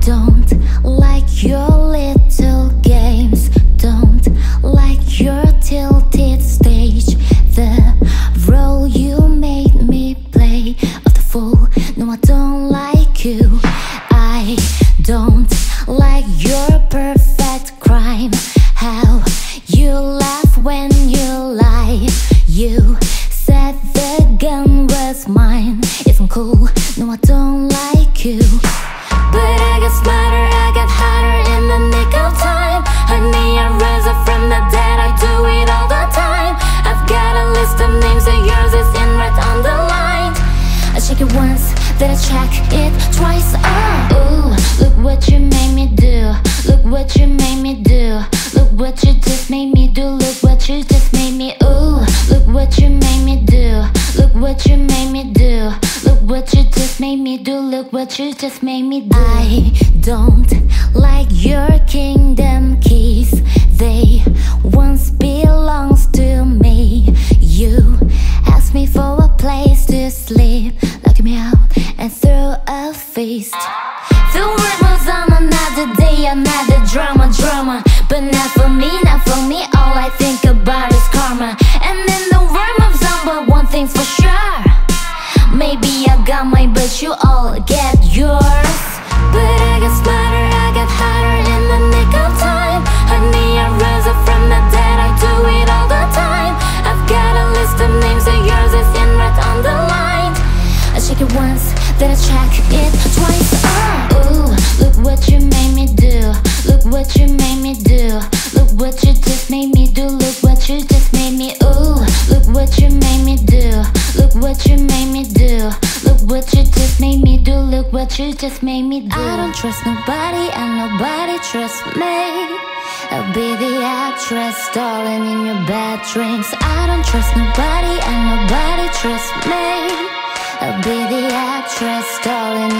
don't like your little games. Don't like your tilted stage. The role you made me play of the fool. No, I don't like you. I don't like your perfect crime. How you laugh when you lie. You said the gun was mine. Isn't cool. No, I don't then I check it twice. Oh, ooh, look what you made me do. Look what you made me do. Look what you just made me do. Look what you just made me. Ooh, look what you made me do. Look what you made me do. Look what you just made me do. Look what you just made me do. I don't like your kingdom keys. The world moves on another day, another drama, drama. But not for me, not for me. All I think about is karma. And then the world moves on, but one thing's for sure. Maybe I got mine, but you all get yours. But I got smarter, I got hotter in the nick of time. Honey, I rose up from the dead, I do it all the time. I've got a list of names, and yours is in red underlined. I check it once, then I check it twice. What you made me do. Look what you made me do. Look what you just made me do. Look what you just made me. Ooh, look what you made me do. Look what you made me do. Look what you just made me do. Look what you just made me do. I don't trust nobody, and nobody trusts me. I'll be the actress stalling in your bad dreams. I don't trust nobody, and nobody trusts me. I'll be the actress stalling